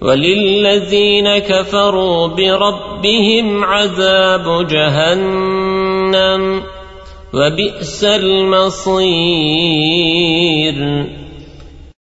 وللذين كفروا بربهم عذاب جهنم وبئس المصير.